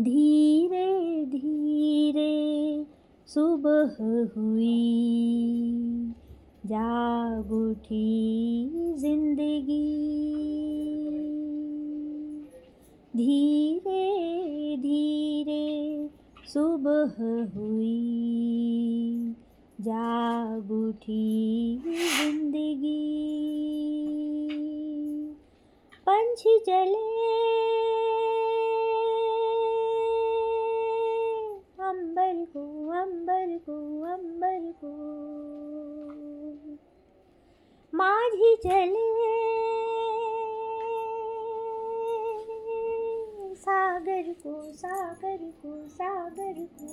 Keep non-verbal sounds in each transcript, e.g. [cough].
धीरे धीरे सुबह हुई। जाग उठी ज़िंदगी। धीरे धीरे सुबह हुई। जाग उठी ज़िंदगी। पंछी चले अंबर को अंबर को अंबर को। माझी चले। सागर को सागर को सागर को।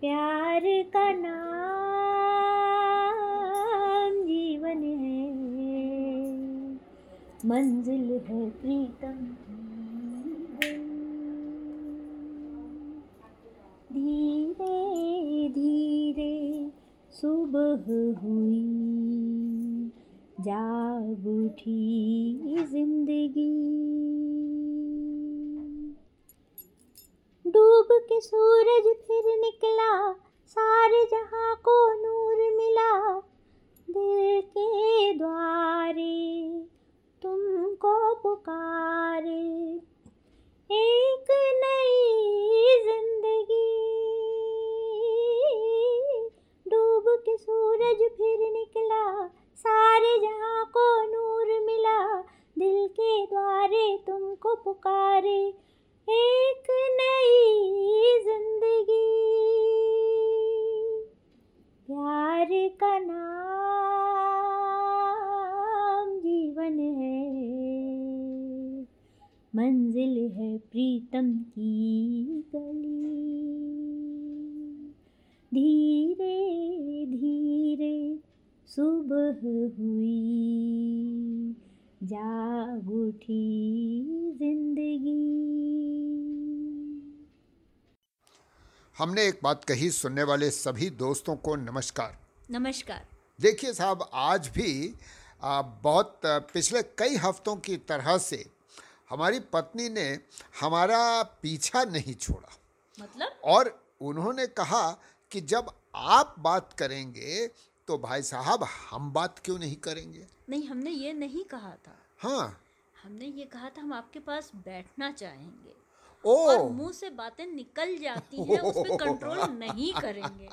प्यार का नाम जीवन है, मंजिल है प्रीतम। सुबह हुई, जाग उठी ज़िंदगी। डूब के सूरज फिर निकला, सारे जहाँ को नूर मिला। दिल के द्वारे तुमको पुकारे, एक नई ज़िंदगी। के सूरज फिर निकला, सारे जहाँ को नूर मिला, दिल के द्वारे तुमको पुकारे, एक नई ज़िंदगी। प्यार का नाम जीवन है, मंजिल है प्रीतम की गली। धीरे धीरे सुबह हुई। जाग उठी ज़िंदगी। हमने एक बात कही सुनने वाले सभी दोस्तों को नमस्कार। नमस्कार। देखिए साहब आज भी आ, बहुत पिछले कई हफ्तों की तरह से हमारी पत्नी ने हमारा पीछा नहीं छोड़ा। मतलब? और उन्होंने कहा कि जब आप बात करेंगे तो भाई साहब हम बात क्यों नहीं करेंगे? नहीं हमने ये नहीं कहा था। हाँ। हमने ये कहा था हम आपके पास बैठना चाहेंगे। ओ। और मुँह से बातें निकल जाती हैं उस पर कंट्रोल [laughs] नहीं करेंगे।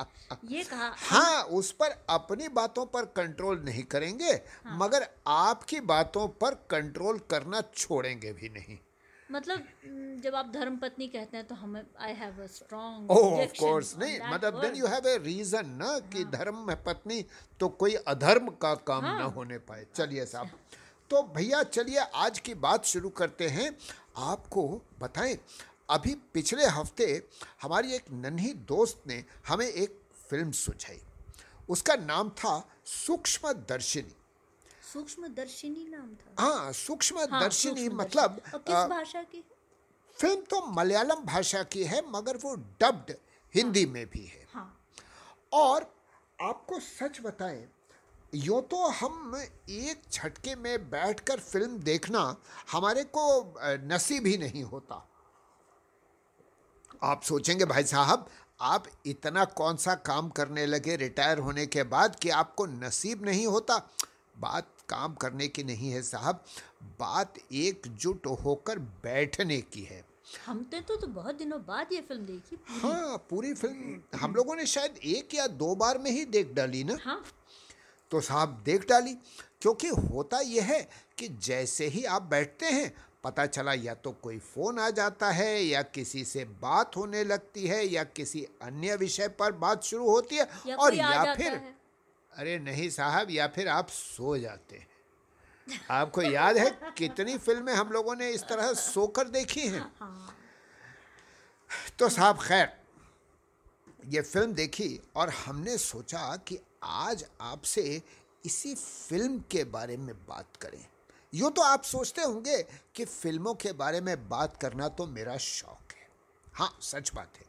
ये कहा हाँ उस पर अपनी बातों पर कंट्रोल नहीं करेंगे हाँ, मगर आपकी बातों पर कंट्रोल करना छोड़ेंगे भी नहीं। मतलब जब आप धर्म पत्नी कहते हैं तो हमें I have a strong oh of course नहीं मतलब then you have a reason ना कि धर्म में पत्नी तो कोई अधर्म का काम हाँ। न होने पाए। चलिए साहब तो भैया चलिए आज की बात शुरू करते हैं। आपको बताएँ अभी पिछले हफ़्ते हमारी एक नन्ही दोस्त ने हमें एक फ़िल्म सुझाई। उसका नाम था सूक्ष्म दर्शिनी सूक्ष्म दर्शिनी नाम था। हाँ सूक्ष्म हाँ, दर्शिनी मतलब और किस भाषा की? फ़िल्म तो मलयालम भाषा की है मगर वो डब्ड हिंदी हाँ, में भी है। हाँ। और आपको सच बताएँ यूँ तो हम एक झटके में बैठकर फ़िल्म देखना हमारे को नसीब ही नहीं होता। आप सोचेंगे भाई साहब आप इतना कौन सा काम करने लगे रिटायर होने के बाद कि आपको नसीब नहीं होता? बात काम करने की नहीं है साहब बात एकजुट होकर बैठने की है। हमने तो, तो बहुत दिनों बाद ये फ़िल्म देखी पूरी। हाँ पूरी फ़िल्म हम लोगों ने शायद एक या दो बार में ही देख डाली ना। हाँ। तो साहब देख डाली क्योंकि होता यह है कि जैसे ही आप बैठते हैं पता चला या तो कोई फ़ोन आ जाता है या किसी से बात होने लगती है या किसी अन्य विषय पर बात शुरू होती है या और या फिर अरे नहीं साहब या फिर आप सो जाते हैं। आपको याद है कितनी फ़िल्में हम लोगों ने इस तरह सोकर देखी हैं? हाँ तो साहब खैर ये फ़िल्म देखी और हमने सोचा कि आज आपसे इसी फ़िल्म के बारे में बात करें। यूँ तो आप सोचते होंगे कि फ़िल्मों के बारे में बात करना तो मेरा शौक है। हाँ सच बात है।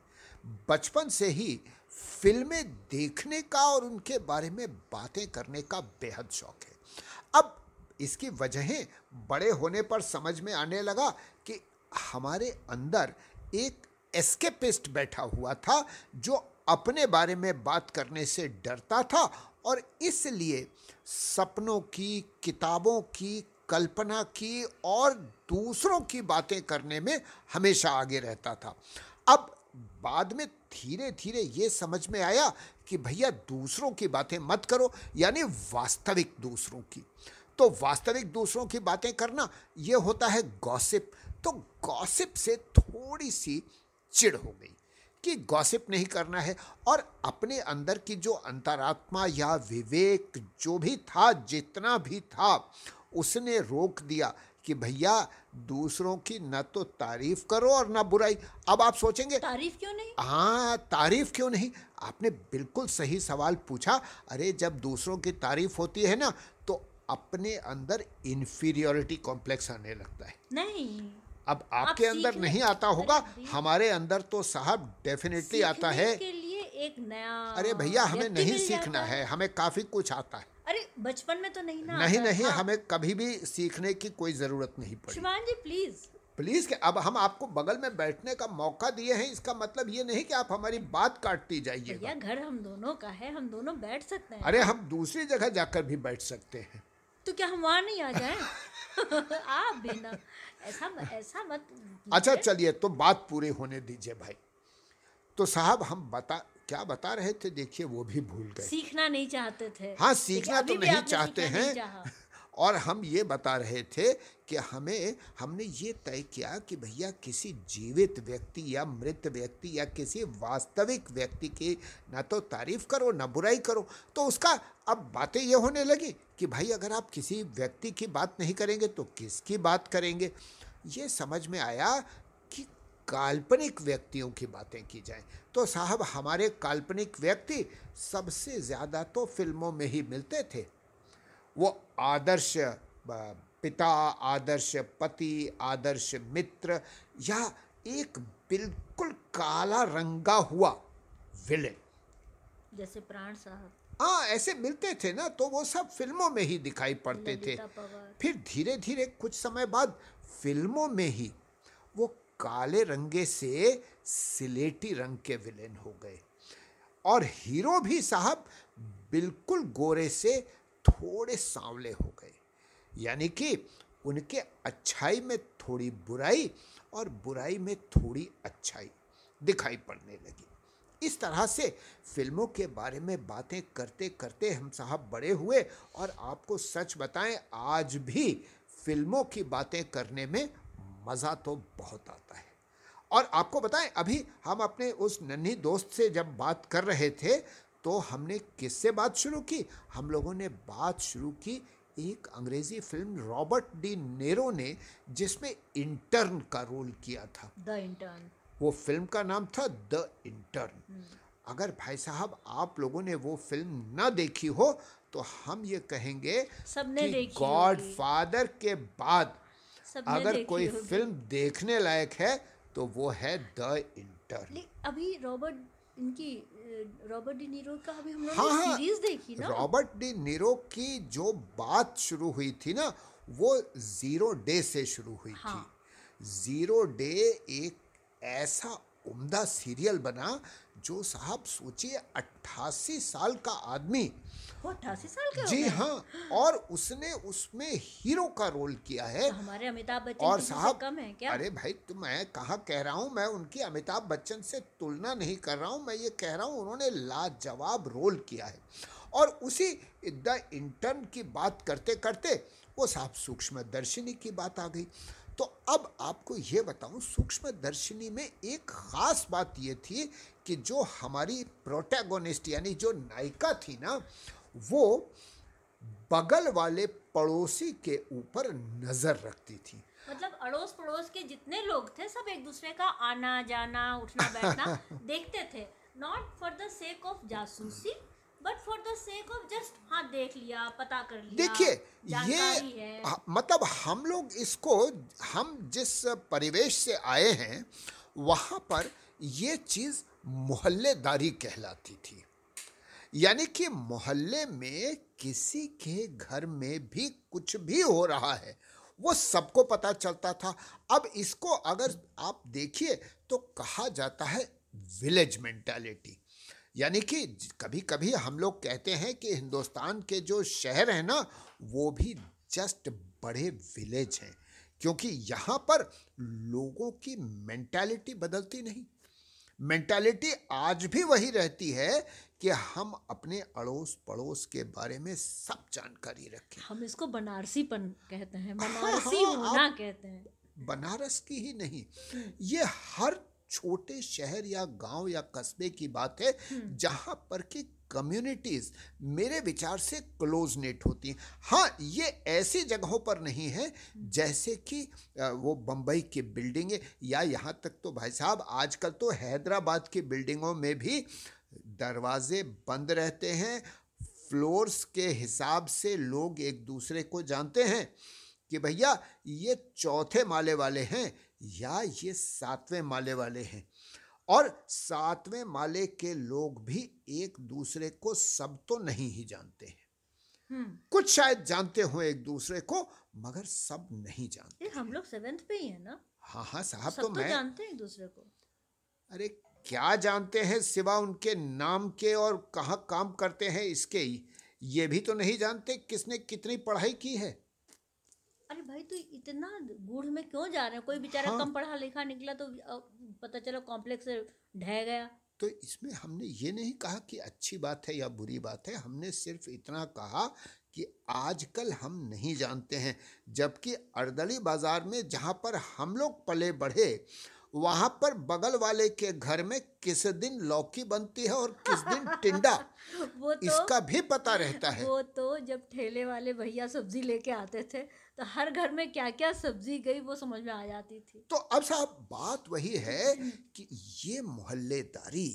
बचपन से ही फ़िल्में देखने का और उनके बारे में बातें करने का बेहद शौक है। अब इसकी वजहें बड़े होने पर समझ में आने लगा कि हमारे अंदर एक एस्केपिस्ट बैठा हुआ था जो अपने बारे में बात करने से डरता था और इसलिए सपनों की, किताबों की, कल्पना की और दूसरों की बातें करने में हमेशा आगे रहता था। अब बाद में धीरे धीरे ये समझ में आया कि भैया दूसरों की बातें मत करो, यानी वास्तविक दूसरों की। तो वास्तविक दूसरों की बातें करना, ये होता है गॉसिप। तो गॉसिप से थोड़ी सी चिढ़ हो गई कि गॉसिप नहीं करना है और अपने अंदर की जो अंतरात्मा या विवेक जो भी था, जितना भी था, उसने रोक दिया। कि भैया दूसरों की न तो तारीफ़ करो और ना बुराई। अब आप सोचेंगे तारीफ़ क्यों नहीं? हाँ तारीफ़ क्यों नहीं? आपने बिल्कुल सही सवाल पूछा। अरे जब दूसरों की तारीफ़ होती है ना तो अपने अंदर इन्फीरियोरिटी कॉम्प्लेक्स आने लगता है। नहीं। अब आपके आप अंदर नहीं आता होगा। हमारे अंदर तो साहब डेफिनेटली आता है। के लिए एक नया अरे भैया हमें नहीं सीखना है। हमें काफ़ी कुछ आता है। अरे बचपन में तो नहीं ना नहीं नहीं था। हमें कभी भी सीखने की कोई ज़रूरत नहीं पड़ी। शिवान जी प्लीज़ प्लीज़ के अब हम आपको बगल में बैठने का मौका दिए हैं इसका मतलब ये नहीं कि आप हमारी बात काटती जाइए भैया घर हम दोनों का है हम दोनों बैठ सकते हैं। अरे हम दूसरी जगह जाकर भी बैठ सकते हैं। तो क्या हम वहाँ नहीं आ जाए? [laughs] आप भी ना। ऐसा ऐसा मत अच्छा चलिए तो बात पूरी होने दीजिए भाई। तो साहब हम बता क्या बता रहे थे? देखिए वो भी भूल गए। सीखना नहीं चाहते थे। हाँ सीखना तो नहीं चाहते नहीं हैं। [laughs] और हम ये बता रहे थे कि हमें हमने ये तय किया कि भैया किसी जीवित व्यक्ति या मृत व्यक्ति या किसी वास्तविक व्यक्ति की ना तो तारीफ़ करो ना बुराई करो। तो उसका अब बातें ये होने लगी कि भाई अगर आप किसी व्यक्ति की बात नहीं करेंगे तो किसकी बात करेंगे? ये समझ में आया काल्पनिक व्यक्तियों की बातें की जाएँ। तो साहब हमारे काल्पनिक व्यक्ति सबसे ज़्यादा तो फ़िल्मों में ही मिलते थे। वो आदर्श पिता आदर्श पति आदर्श मित्र या एक बिल्कुल काला रंगा हुआ विलेन जैसे प्राण साहब। हाँ ऐसे मिलते थे ना तो वो सब फ़िल्मों में ही दिखाई पड़ते थे। फिर धीरे धीरे कुछ समय बाद फ़िल्मों में ही काले रंगे से सिलेटी रंग के विलेन हो गए। और हीरो भी साहब बिल्कुल गोरे से थोड़े सांवले हो गए। यानी कि उनके अच्छाई में थोड़ी बुराई और बुराई में थोड़ी अच्छाई दिखाई पड़ने लगी। इस तरह से फ़िल्मों के बारे में बातें करते करते हम साहब बड़े हुए और आपको सच बताएँ, आज भी फ़िल्मों की बातें करने में मज़ा तो बहुत आता है। और आपको बताएँ अभी हम अपने उस नन्ही दोस्त से जब बात कर रहे थे तो हमने किससे बात शुरू की? हम लोगों ने बात शुरू की एक अंग्रेज़ी फ़िल्म रॉबर्ट डी नेरो ने जिसमें इंटर्न का रोल किया था। The intern. वो फ़िल्म का नाम था द इंटर्न। अगर भाई साहब आप लोगों ने वो फ़िल्म ना देखी हो तो हम ये कहेंगे सबने कि गॉड फादर के बाद अगर कोई फ़िल्म देखने लायक है तो वो है द इंटर्न। ले- अभी रॉबर्ट इनकी रॉबर्ट डी नीरो का अभी हम लोग हाँ, हाँ, सीरीज़ देखी ना। रॉबर्ट डी नीरो की जो बात शुरू हुई थी ना वो ज़ीरो डे से शुरू हुई हाँ। थी ज़ीरो डे एक ऐसा उम्दा सीरियल बना जो साहब सोचिए अट्ठासी साल का आदमी वो अट्ठासी साल के जी हाँ और उसने उसमें हीरो का रोल किया है। तो हमारे अमिताभ बच्चन और साहब कम है क्या? अरे भाई तो मैं कहाँ कह रहा हूँ मैं उनकी अमिताभ बच्चन से तुलना नहीं कर रहा हूँ मैं ये कह रहा हूँ उन्होंने लाजवाब रोल किया है। और उसी द इंटर्न की बात करते करते वो साहब सूक्ष्म दर्शिनी की बात आ गई। तो अब आपको ये बताऊँ सूक्ष्म दर्शनी में एक खास बात ये थी कि जो हमारी प्रोटैगोनिस्ट यानी जो नायिका थी ना वो बगल वाले पड़ोसी के ऊपर नज़र रखती थी। मतलब अड़ोस पड़ोस के जितने लोग थे सब एक दूसरे का आना जाना उठना बैठना [laughs] देखते थे। Not for the sake of जासूसी but for the sake of just हाँ देख लिया पता कर लिया देखिए ये है मतलब हम लोग इसको हम जिस परिवेश से आए हैं वहाँ पर ये चीज़ मोहल्लेदारी कहलाती थी। यानी कि मोहल्ले में किसी के घर में भी कुछ भी हो रहा है, वो सबको पता चलता था। अब इसको अगर आप देखिए तो कहा जाता है विलेज मेंटालिटी। यानी कि कभी कभी हम लोग कहते हैं कि हिंदुस्तान के जो शहर हैं ना, वो भी जस्ट बड़े विलेज हैं, क्योंकि यहाँ पर लोगों की मेंटालिटी बदलती नहीं। मेंटालिटी आज भी वही रहती है कि हम अपने अड़ोस पड़ोस के बारे में सब जानकारी रखें हम इसको बनारसीपन कहते हैं बनारसी हाँ, होना कहते हैं बनारस की ही नहीं ये हर छोटे शहर या गाँव या कस्बे की बात है हम्म। जहाँ पर की कम्युनिटीज मेरे विचार से क्लोज नेट होती हैं। हाँ ये ऐसी जगहों पर नहीं है, जैसे कि वो बम्बई की बिल्डिंगें या यहाँ तक तो भाई साहब, आजकल तो हैदराबाद की बिल्डिंगों में भी दरवाजे बंद रहते हैं। फ्लोर्स के हिसाब से लोग एक दूसरे को जानते हैं कि भैया, ये चौथे माले वाले हैं या ये सातवें माले वाले हैं। और सातवें माले के लोग भी एक दूसरे को सब तो नहीं ही जानते हैं। हम्म। कुछ शायद जानते हो एक दूसरे को मगर सब नहीं जानते। हम लोग सेवेंथ पे ही है ना? हाँ हाँ साहब तो, तो मैं जानते हैं एक दूसरे को। अरे क्या जानते हैं सिवा उनके नाम के और कहाँ काम करते हैं इसके? ही ये भी तो नहीं जानते किसने कितनी पढ़ाई की है। अरे भाई तू इतना गूढ़ में क्यों जा रहे हैं? कोई बेचारा हाँ। कम पढ़ा लिखा निकला तो पता चला कॉम्प्लेक्स ढह गया। तो इसमें हमने ये नहीं कहा कि अच्छी बात है या बुरी बात है। हमने सिर्फ़ इतना कहा कि आजकल हम नहीं जानते हैं जबकि अर्दली बाज़ार में जहाँ पर हम लोग पले बढ़े वहाँ पर बगल वाले के घर में किस दिन लौकी बनती है और किस दिन टिंडा [laughs] वो तो, इसका भी पता रहता है। वो तो जब ठेले वाले भैया सब्ज़ी लेके आते थे तो हर घर में क्या क्या सब्ज़ी गई वो समझ में आ जाती थी। तो अब साहब बात वही है कि ये मोहल्लेदारी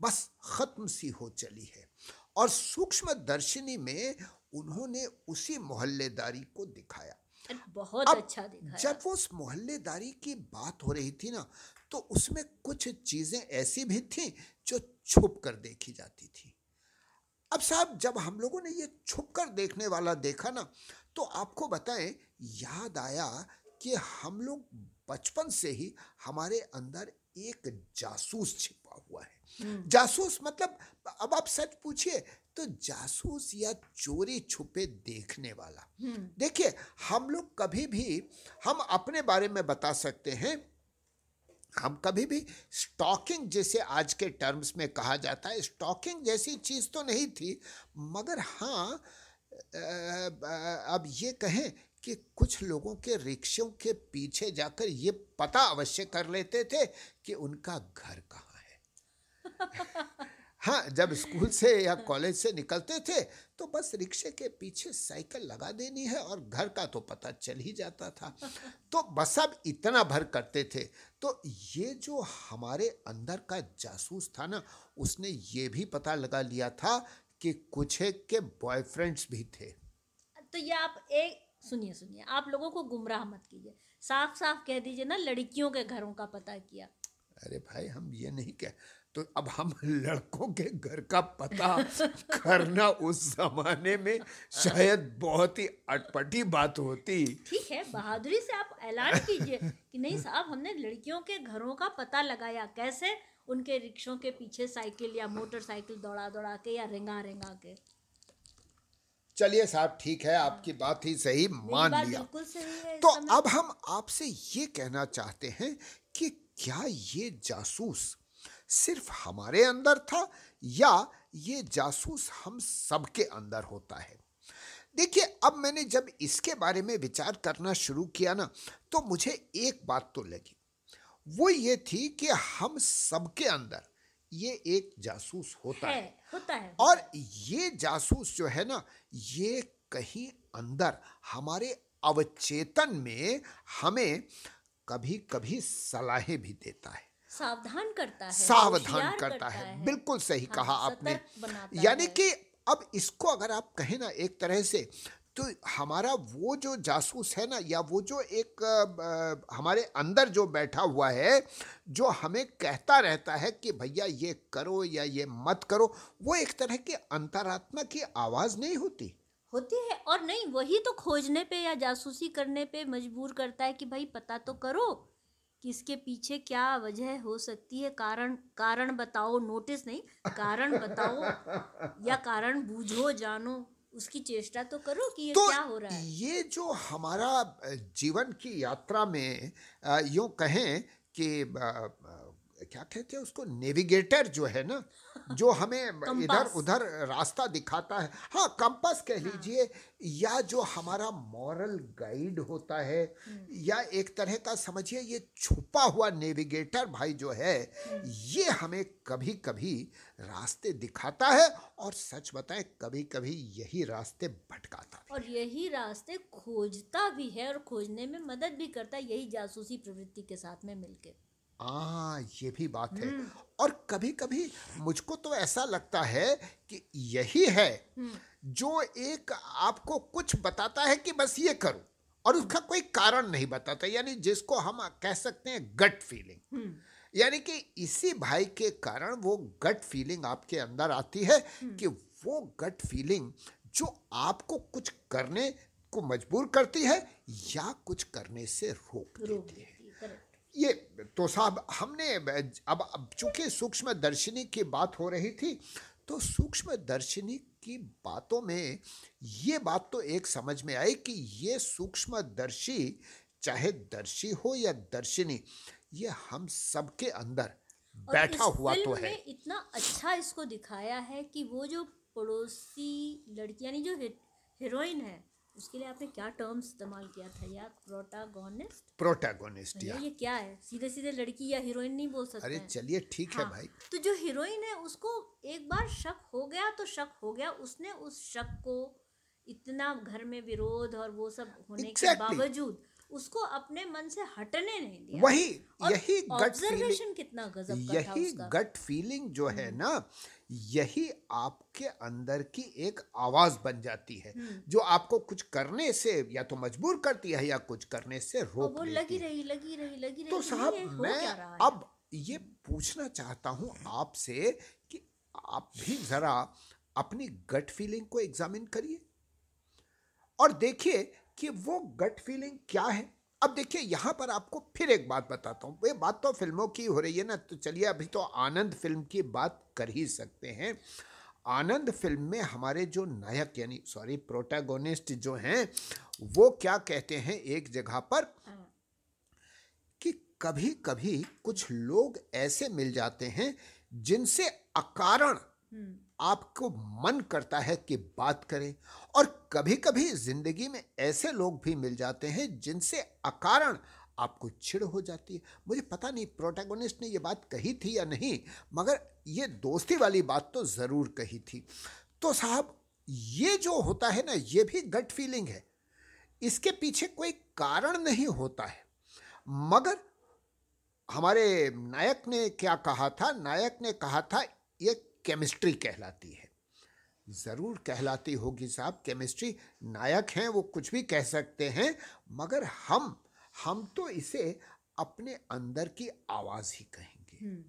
बस खत्म सी हो चली है और सूक्ष्म दर्शनी में उन्होंने उसी मोहल्लेदारी को दिखाया। बहुत अच्छा दिखाया। जब वो उस मोहल्लेदारी की बात हो रही थी ना तो उसमें कुछ चीज़ें ऐसी भी थी जो छुप कर देखी जाती थी। अब साहब जब हम लोगों ने ये छुप कर देखने वाला देखा ना तो आपको बताएँ याद आया कि हम लोग बचपन से ही हमारे अंदर एक जासूस छिपा हुआ है हम्म। जासूस मतलब अब आप सच पूछिए तो जासूस या चोरी छुपे देखने वाला हम्म। देखिए हम लोग कभी भी हम अपने बारे में बता सकते हैं हम कभी भी स्टॉकिंग जैसे आज के टर्म्स में कहा जाता है स्टॉकिंग जैसी चीज़ तो नहीं थी मगर हाँ अब ये कहें कि कुछ लोगों के रिक्शों के पीछे जाकर ये पता अवश्य कर लेते थे कि उनका घर कहाँ है। [laughs] हाँ जब स्कूल से या कॉलेज से निकलते थे तो बस रिक्शे के पीछे साइकिल लगा देनी है और घर का तो पता चल ही जाता था। [laughs] तो बस अब इतना भर करते थे। तो ये जो हमारे अंदर का जासूस था ना उसने ये भी पता लगा लिया था कि कुछ एक के बॉयफ्रेंड्स भी थे। तो ये आप एक सुनिए सुनिए आप लोगों को गुमराह मत कीजिए। साफ़ साफ़ कह दीजिए ना लड़कियों के घरों का पता किया। अरे भाई हम ये नहीं कह तो अब हम लड़कों के घर का पता [laughs] करना उस जमाने में शायद बहुत ही अटपटी बात होती। ठीक है बहादुरी से आप ऐलान कीजिए कि नहीं साहब हमने लड़कियों के घरों का पता लगाया। कैसे? उनके रिक्शों के पीछे साइकिल या मोटरसाइकिल दौड़ा दौड़ा के या रेंगा रेंगा के। चलिए साहब ठीक है आपकी बात ही सही मान लिया। तो अब हम आपसे ये कहना चाहते हैं कि क्या ये जासूस सिर्फ़ हमारे अंदर था या ये जासूस हम सबके अंदर होता है? देखिए अब मैंने जब इसके बारे में विचार करना शुरू किया ना तो मुझे एक बात तो लगी। वो ये थी कि हम सबके अंदर ये एक जासूस होता है, है। होता है और ये जासूस जो है ना ये कहीं अंदर हमारे अवचेतन में हमें कभी कभी सलाहें भी देता है। सावधान करता है सावधान करता है, है। बिल्कुल सही हाँ, कहा आपने। यानी कि अब इसको अगर आप कहें ना एक तरह से तो हमारा वो जो जासूस है ना या वो जो एक आ, हमारे अंदर जो बैठा हुआ है जो हमें कहता रहता है कि भैया ये करो या ये मत करो वो एक तरह की अंतरात्मा की आवाज़ नहीं होती। होती है और नहीं वही तो खोजने पे या जासूसी करने पे मजबूर करता है कि भाई पता तो करो कि इसके पीछे क्या वजह हो सकती है। कारण कारण बताओ नोटिस नहीं कारण बताओ या कारण बूझो जानो। उसकी चेष्टा तो करो कि ये तो क्या हो रहा है। ये जो हमारा जीवन की यात्रा में यूँ कहें कि क्या कहते हैं उसको? नेविगेटर जो है ना जो हमें [laughs] इधर उधर रास्ता दिखाता है। हाँ कंपास कह लीजिए या जो हमारा मॉरल गाइड होता है या एक तरह का समझिए ये छुपा हुआ नेविगेटर भाई जो है ये हमें कभी कभी रास्ते दिखाता है और सच बताएँ कभी कभी यही रास्ते भटकाता और यही रास्ते खोजता भी है और खोजने में मदद भी करता है यही जासूसी प्रवृत्ति के साथ में मिलके। हाँ ये भी बात है। और कभी कभी मुझको तो ऐसा लगता है कि यही है जो एक आपको कुछ बताता है कि बस ये करो और उसका कोई कारण नहीं बताता यानी जिसको हम कह सकते हैं गट फीलिंग यानी कि इसी भाई के कारण वो गट फीलिंग आपके अंदर आती है कि वो गट फीलिंग जो आपको कुछ करने को मजबूर करती है या कुछ करने से रोक देती है। ये तो साहब हमने अब अब चूँकि सूक्ष्म दर्शनी की बात हो रही थी तो सूक्ष्म दर्शनी की बातों में ये बात तो एक समझ में आई कि ये सूक्ष्म दर्शी चाहे दर्शी हो या दर्शिनी ये हम सबके अंदर बैठा हुआ तो है। इतना अच्छा इसको दिखाया है कि वो जो पड़ोसी लड़की यानी जो हीरोइन है उसके लिए आपने क्या टर्म इस्तेमाल किया था यार? प्रोटागोनिस्ट प्रोटैगोनिस्ट या ये क्या है? सीधे सीधे लड़की या हीरोइन नहीं बोल सकते अरे चलिए ठीक हाँ, है। भाई। तो जो हीरोइन है उसको एक बार शक हो गया तो शक हो गया। उसने उस शक को इतना घर में विरोध और वो सब होने exactly. के बावजूद उसको अपने मन से हटने नहीं दिया। वही यही गट फीलिंग कितना गजब का था यही गट फीलिंग जो है ना यही आपके अंदर की एक आवाज़ बन जाती है जो आपको कुछ करने से या तो मजबूर करती है या कुछ करने से रोक लगी रही लगी रही लगी रही तो साहब मैं अब ये पूछना चाहता हूँ आपसे कि आप भी जरा अपनी गट फीलिंग को एग्जामिन करिए। और देखिए कि वो गट फीलिंग क्या है। अब देखिए यहाँ पर आपको फिर एक बात बताता हूँ। ये बात तो फ़िल्मों की हो रही है ना तो चलिए अभी तो आनंद फ़िल्म की बात कर ही सकते हैं। आनंद फ़िल्म में हमारे जो नायक यानी सॉरी प्रोटैगोनिस्ट जो हैं वो क्या कहते हैं एक जगह पर? हाँ, कि कभी कभी कुछ लोग ऐसे मिल जाते हैं जिनसे अकारण हम्म, आपको मन करता है कि बात करें और कभी कभी ज़िंदगी में ऐसे लोग भी मिल जाते हैं जिनसे अकारण आपको छिड़ हो जाती है। मुझे पता नहीं प्रोटैगोनिस्ट ने ये बात कही थी या नहीं, मगर ये दोस्ती वाली बात तो ज़रूर कही थी। तो साहब, ये जो होता है ना, ये भी गट फीलिंग है। इसके पीछे कोई कारण नहीं होता है। मगर हमारे नायक ने क्या कहा था? नायक ने कहा था ये केमिस्ट्री कहलाती है। ज़रूर कहलाती होगी साहब केमिस्ट्री नायक हैं वो कुछ भी कह सकते हैं मगर हम हम तो इसे अपने अंदर की आवाज़ ही कहेंगे। हम्म,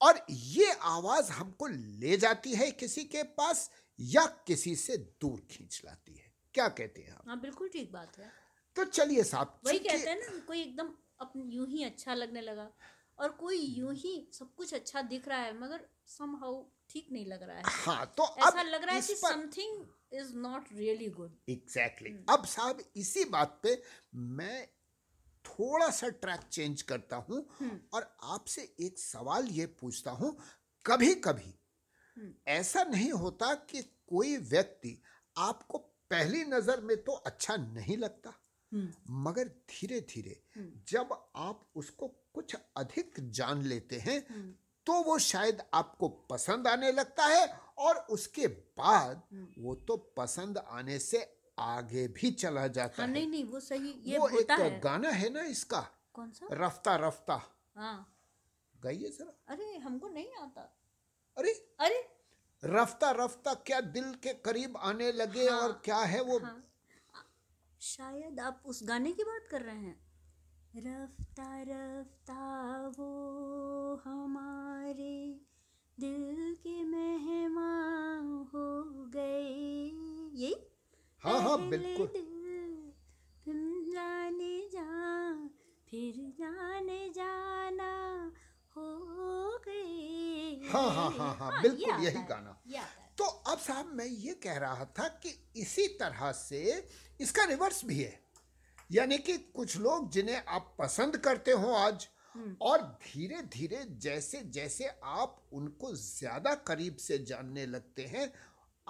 और ये आवाज़ हमको ले जाती है किसी के पास या किसी से दूर खींच लाती है। क्या कहते हैं आप? हाँ बिल्कुल ठीक बात है। तो चलिए साहब वही कहते हैं ना कोई एकदम अपन यूँ ही अच्छा लगने लगा और कोई यूँ ही सब कुछ अच्छा दिख रहा है मगर समहाउ ठीक नहीं लग रहा है। हाँ तो ऐसा लग रहा है कि something is not really good exactly अब साहब इसी बात पे मैं थोड़ा सा ट्रैक चेंज करता हूँ और आपसे एक सवाल ये पूछता हूँ। कभी कभी ऐसा नहीं होता कि कोई व्यक्ति आपको पहली नज़र में तो अच्छा नहीं लगता मगर धीरे धीरे जब आप उसको कुछ अधिक जान लेते हैं तो वो शायद आपको पसंद आने लगता है और उसके बाद वो तो पसंद आने से आगे भी चला जाता हाँ है। नहीं नहीं वो सही ये वो एक है। गाना है ना इसका? कौन सा? रफ्ता रफ्ता। हाँ। गाइए जरा। अरे हमको नहीं आता। अरे? अरे। रफ्ता रफ्ता क्या दिल के करीब आने लगे हाँ, और क्या है वो? हाँ। शायद आप उस गाने की बात कर रहे हैं। रफ्ता रफ्ता वो बिल्कुल। जाने जा फिर जाने जाना हो गए हाँ, हाँ, हाँ, हाँ, बिल्कुल यही गाना। है तो अब साहब मैं ये कह रहा था कि इसी तरह से इसका रिवर्स भी है यानी कि कुछ लोग जिन्हें आप पसंद करते हो आज और धीरे धीरे जैसे जैसे आप उनको ज़्यादा करीब से जानने लगते हैं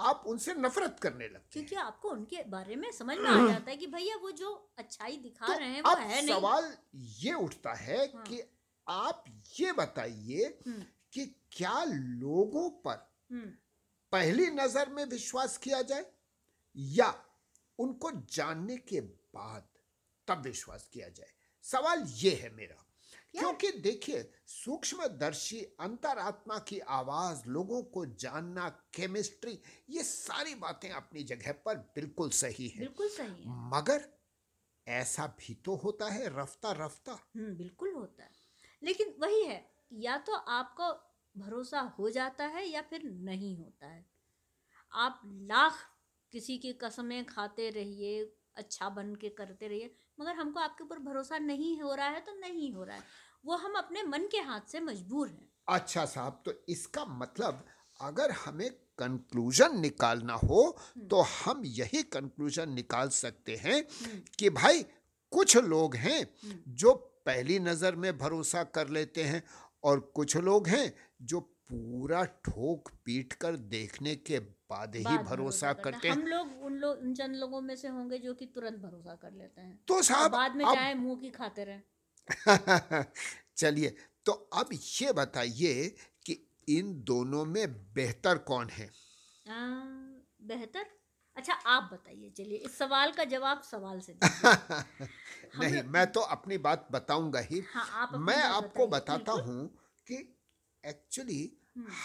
आप उनसे नफरत करने लगते हैं। क्योंकि आपको उनके बारे में समझ में आ [clears throat] जाता है कि भैया वो जो अच्छाई दिखा तो रहे हैं वो है नहीं। सवाल ये उठता है हाँ। कि आप ये बताइए हम्म, कि क्या लोगों पर हम्म, पहली नज़र में विश्वास किया जाए या उनको जानने के बाद तब विश्वास किया जाए? सवाल ये है मेरा। क्योंकि देखिए सूक्ष्मदर्शी अंतरात्मा की आवाज़ लोगों को जानना केमिस्ट्री ये सारी बातें अपनी जगह पर बिल्कुल सही है। बिल्कुल सही है। मगर ऐसा भी तो होता है रफ्ता रफ्ता हम्म बिल्कुल होता है। लेकिन वही है या तो आपको भरोसा हो जाता है या फिर नहीं होता है। आप लाख किसी की कसमें खाते रहिए अच्छा बन के करते रहिए मगर हमको आपके ऊपर भरोसा नहीं हो रहा है तो नहीं हो रहा है। वो हम अपने मन के हाथ से मजबूर हैं। अच्छा साहब तो इसका मतलब अगर हमें कंक्लूजन निकालना हो तो हम यही कंक्लूजन निकाल सकते हैं कि भाई कुछ लोग हैं जो पहली नज़र में भरोसा कर लेते हैं और कुछ लोग हैं जो पूरा ठोक पीट कर देखने के बाद ही बाद भरोसा करते हैं। हम लोग उन लोग उन जन लोगों में से होंगे जो कि तुरंत भरोसा कर लेते हैं। तो साहब बाद में चाहे मुँह की खाते रहें [laughs] चलिए तो अब ये बताइए कि इन दोनों में बेहतर कौन है? आ, बेहतर? अच्छा आप बताइए चलिए इस सवाल का जवाब सवाल से [laughs] नहीं मैं तो अपनी बात बताऊँगा ही। हाँ आप मैं आपको बताता। हूँ कि एक्चुअली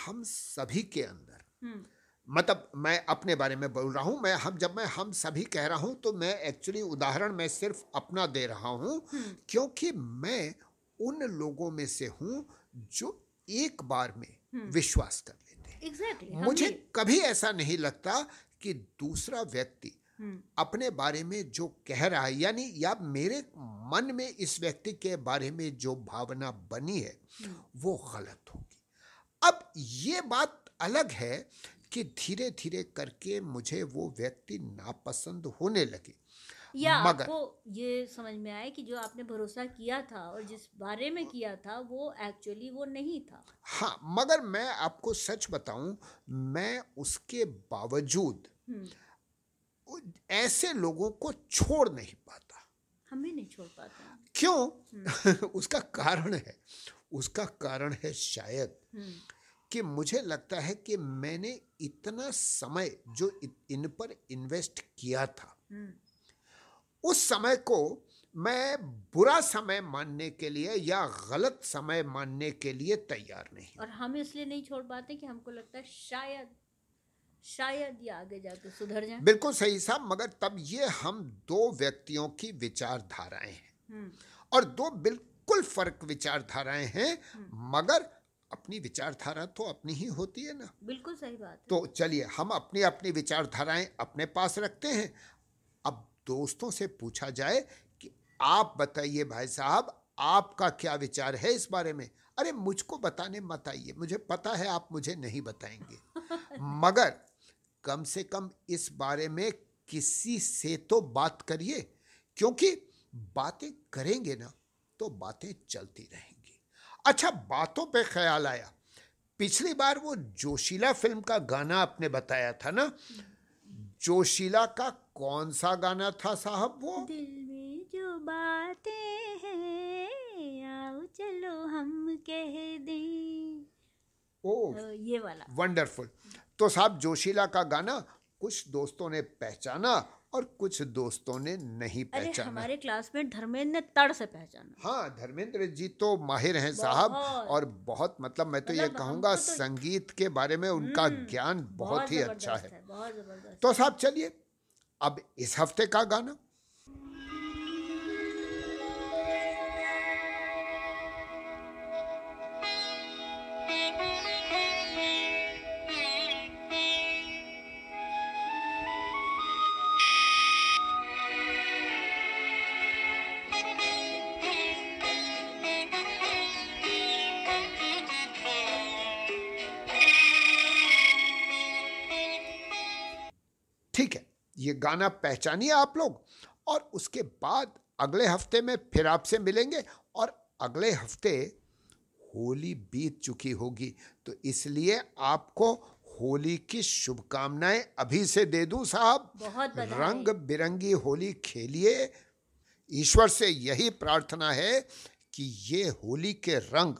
हम सभी के अंदर। हम्म, मतलब मैं अपने बारे में बोल रहा हूँ मैं हम जब मैं हम सभी कह रहा हूँ तो मैं एक्चुअली उदाहरण मैं सिर्फ़ अपना दे रहा हूँ हम्म, क्योंकि मैं उन लोगों में से हूँ जो एक बार में विश्वास कर लेते हैं। हम मुझे कभी ऐसा नहीं लगता कि दूसरा व्यक्ति हम्म, अपने बारे में जो कह रहा है यानी या मेरे मन में इस व्यक्ति के बारे में जो भावना बनी है वो गलत होगी अब ये बात अलग है कि धीरे धीरे करके मुझे वो व्यक्ति नापसंद होने लगे। या मगर- आपको ये समझ में आए कि जो आपने भरोसा किया था और जिस बारे में किया था वो एक्चुअली वो नहीं था? हाँ मगर मैं आपको सच बताऊँ मैं उसके बावजूद हम्म, ऐसे लोगों को छोड़ नहीं पाता। हम नहीं छोड़ पाते क्यों? [laughs] उसका कारण है उसका कारण है शायद हम्म, कि मुझे लगता है कि मैंने इतना समय जो इन पर इन्वेस्ट किया था हम्म, उस समय को मैं बुरा समय मानने के लिए या गलत समय मानने के लिए तैयार नहीं और हम इसलिए नहीं छोड़ पाते कि हमको लगता है शायद शायद ये आगे जाके सुधर जाए। बिल्कुल सही साहब मगर तब ये हम दो व्यक्तियों की विचारधाराएँ हैं। हम्म, और दो बिल्कुल फ़र्क विचारधाराएँ हैं मगर अपनी विचारधारा तो अपनी ही होती है ना। बिल्कुल सही बात है। तो चलिए हम अपनी अपनी विचारधाराएँ अपने पास रखते हैं। अब दोस्तों से पूछा जाए कि आप बताइए भाई साहब आपका क्या विचार है इस बारे में? अरे मुझको बताने मत आइए। मुझे पता है आप मुझे नहीं बताएँगे। [laughs] मगर कम से कम इस बारे में किसी से तो बात करिए क्योंकि बातें करेंगे ना तो बातें चलती रहेंगी। अच्छा बातों पे ख्याल आया। पिछली बार वो जोशीला फ़िल्म का गाना आपने बताया था ना? जोशीला का कौन सा गाना था साहब वो? दिल में जो बातें हैं आओ चलो हम कह दें। ओ ये वाला। वंडरफुल। तो साहब जोशीला का गाना कुछ दोस्तों ने पहचाना और कुछ दोस्तों ने नहीं अरे पहचाना। हमारे क्लासमेट धर्मेंद्र ने तड़ से पहचाना। हाँ धर्मेंद्र जी तो माहिर हैं साहब और बहुत मतलब मैं तो ये मतलब कहूँगा हमको तो- संगीत के बारे में उनका ज्ञान बहुत बहुत ही अच्छा है, है बहुत तो साहब चलिए अब इस हफ़्ते का गाना। ये गाना पहचानिए आप लोग। और उसके बाद अगले हफ़्ते में फिर आपसे मिलेंगे और अगले हफ़्ते होली बीत चुकी होगी तो इसलिए आपको होली की शुभकामनाएँ अभी से दे दूँ साहब। रंग बिरंगी होली खेलिए। ईश्वर से यही प्रार्थना है कि ये होली के रंग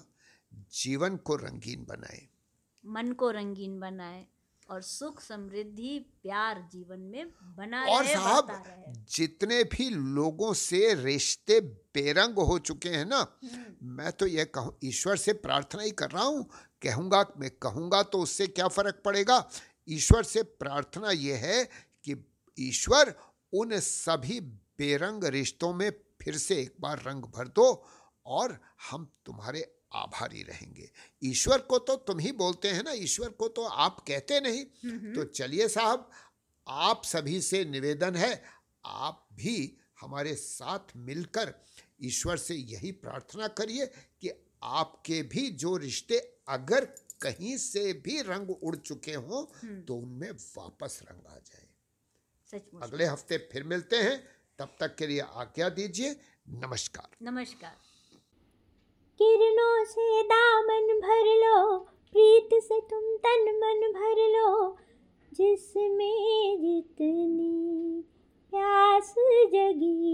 जीवन को रंगीन बनाए। मन को रंगीन बनाए। और सुख समृद्धि प्यार जीवन में बना और रहे साहब जितने भी लोगों से रिश्ते बेरंग हो चुके हैं ना मैं तो ये कहूँ ईश्वर से प्रार्थना ही कर रहा हूँ कहूँगा मैं कहूँगा तो उससे क्या फ़र्क पड़ेगा? ईश्वर से प्रार्थना ये है कि ईश्वर उन सभी बेरंग रिश्तों में फिर से एक बार रंग भर दो और हम तुम्हारे आभारी रहेंगे। ईश्वर को तो तुम ही बोलते हैं ना ईश्वर को तो आप कहते नहीं। तो चलिए साहब आप सभी से निवेदन है आप भी हमारे साथ मिलकर ईश्वर से यही प्रार्थना करिए कि आपके भी जो रिश्ते अगर कहीं से भी रंग उड़ चुके हों तो उनमें वापस रंग आ जाए। अगले हफ़्ते फिर मिलते हैं। तब तक के लिए आज्ञा दीजिए। नमस्कार। नमस्कार। किरणों से दामन भर लो, प्रीत से तुम तन मन भर लो, जिसमें जितनी प्यास जगी